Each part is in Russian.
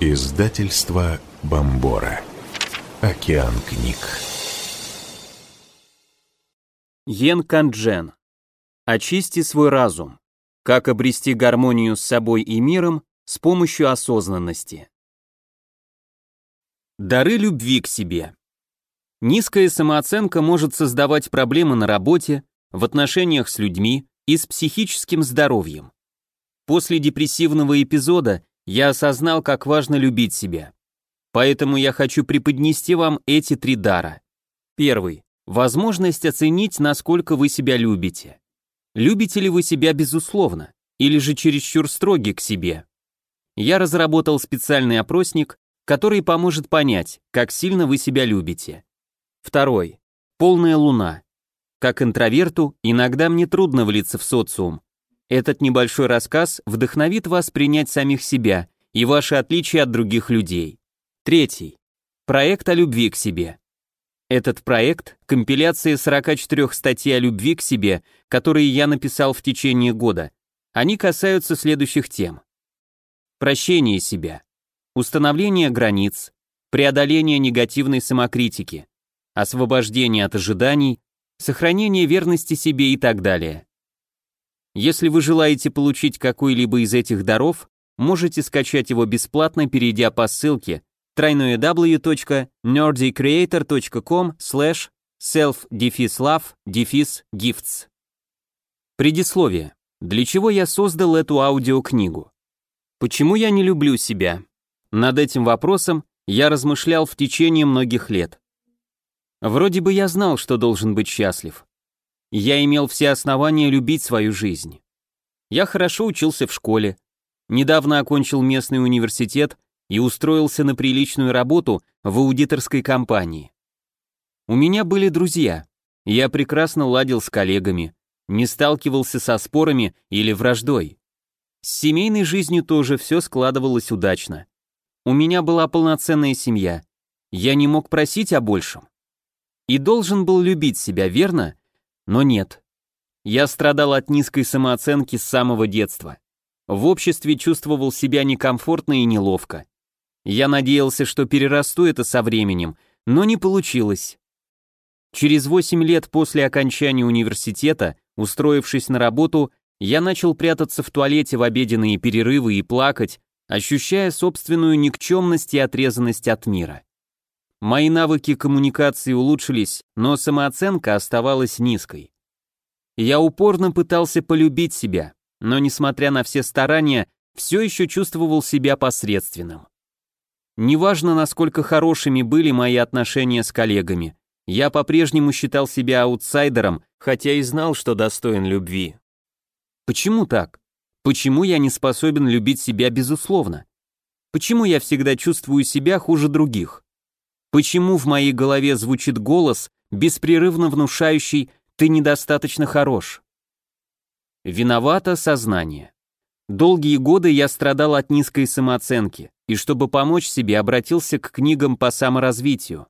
Издательство Бомбора. Океан книг. Йен Канджен. Очисти свой разум. Как обрести гармонию с собой и миром с помощью осознанности. Дары любви к себе. Низкая самооценка может создавать проблемы на работе, в отношениях с людьми и с психическим здоровьем. После депрессивного эпизода я осознал, как важно любить себя. Поэтому я хочу преподнести вам эти три дара. Первый. Возможность оценить, насколько вы себя любите. Любите ли вы себя безусловно, или же чересчур строги к себе? Я разработал специальный опросник, который поможет понять, как сильно вы себя любите. Второй. Полная луна. Как интроверту, иногда мне трудно влиться в социум, этот небольшой рассказ вдохновит вас принять самих себя и ваши отличия от других людей. Третий. Проект о любви к себе. Этот проект – компиляция 44 статей о любви к себе, которые я написал в течение года. Они касаются следующих тем. Прощение себя. Установление границ. Преодоление негативной самокритики. Освобождение от ожиданий. Сохранение верности себе и так далее. Если вы желаете получить какой-либо из этих даров, можете скачать его бесплатно, перейдя по ссылке www.nerdycreator.com slash self-love-gifts. Предисловие. Для чего я создал эту аудиокнигу? Почему я не люблю себя? Над этим вопросом я размышлял в течение многих лет. Вроде бы я знал, что должен быть счастлив. Я имел все основания любить свою жизнь. Я хорошо учился в школе, недавно окончил местный университет и устроился на приличную работу в аудиторской компании. У меня были друзья, я прекрасно ладил с коллегами, не сталкивался со спорами или враждой. С семейной жизнью тоже все складывалось удачно. У меня была полноценная семья, я не мог просить о большем. И должен был любить себя, верно? Но нет. Я страдал от низкой самооценки с самого детства. В обществе чувствовал себя некомфортно и неловко. Я надеялся, что перерасту это со временем, но не получилось. Через 8 лет после окончания университета, устроившись на работу, я начал прятаться в туалете в обеденные перерывы и плакать, ощущая собственную никчемность и отрезанность от мира. Мои навыки коммуникации улучшились, но самооценка оставалась низкой. Я упорно пытался полюбить себя, но, несмотря на все старания, все еще чувствовал себя посредственным. Неважно, насколько хорошими были мои отношения с коллегами, я по-прежнему считал себя аутсайдером, хотя и знал, что достоин любви. Почему так? Почему я не способен любить себя безусловно? Почему я всегда чувствую себя хуже других? Почему в моей голове звучит голос, беспрерывно внушающий «ты недостаточно хорош»? Виновато сознание. Долгие годы я страдал от низкой самооценки, и чтобы помочь себе, обратился к книгам по саморазвитию.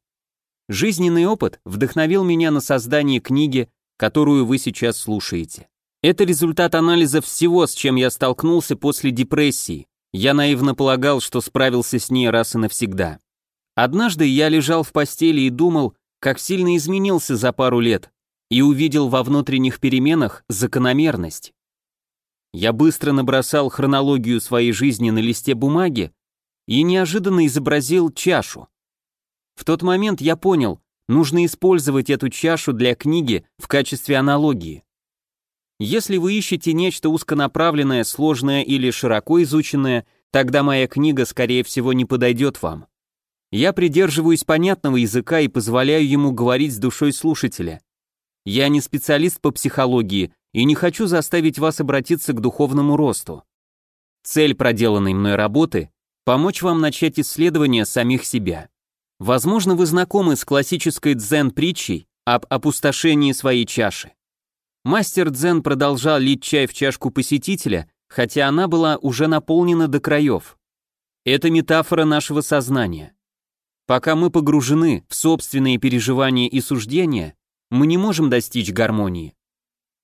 Жизненный опыт вдохновил меня на создание книги, которую вы сейчас слушаете. Это результат анализа всего, с чем я столкнулся после депрессии. Я наивно полагал, что справился с ней раз и навсегда. Однажды я лежал в постели и думал, как сильно изменился за пару лет, и увидел во внутренних переменах закономерность. Я быстро набросал хронологию своей жизни на листе бумаги и неожиданно изобразил чашу. В тот момент я понял, нужно использовать эту чашу для книги в качестве аналогии. Если вы ищете нечто узконаправленное, сложное или широко изученное, тогда моя книга, скорее всего, не подойдет вам. Я придерживаюсь понятного языка и позволяю ему говорить с душой слушателя. Я не специалист по психологии и не хочу заставить вас обратиться к духовному росту. Цель проделанной мной работы – помочь вам начать исследование самих себя. Возможно, вы знакомы с классической дзен-притчей об опустошении своей чаши. Мастер дзен продолжал лить чай в чашку посетителя, хотя она была уже наполнена до краев. Это метафора нашего сознания. Пока мы погружены в собственные переживания и суждения, мы не можем достичь гармонии.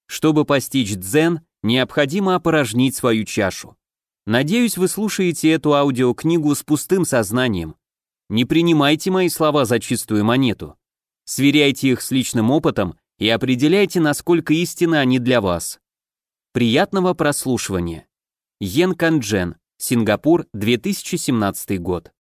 Чтобы постичь дзен, необходимо опорожнить свою чашу. Надеюсь, вы слушаете эту аудиокнигу с пустым сознанием. Не принимайте мои слова за чистую монету. Сверяйте их с личным опытом и определяйте, насколько истинны они для вас. Приятного прослушивания. Йен Канджен, Сингапур, 2017 год.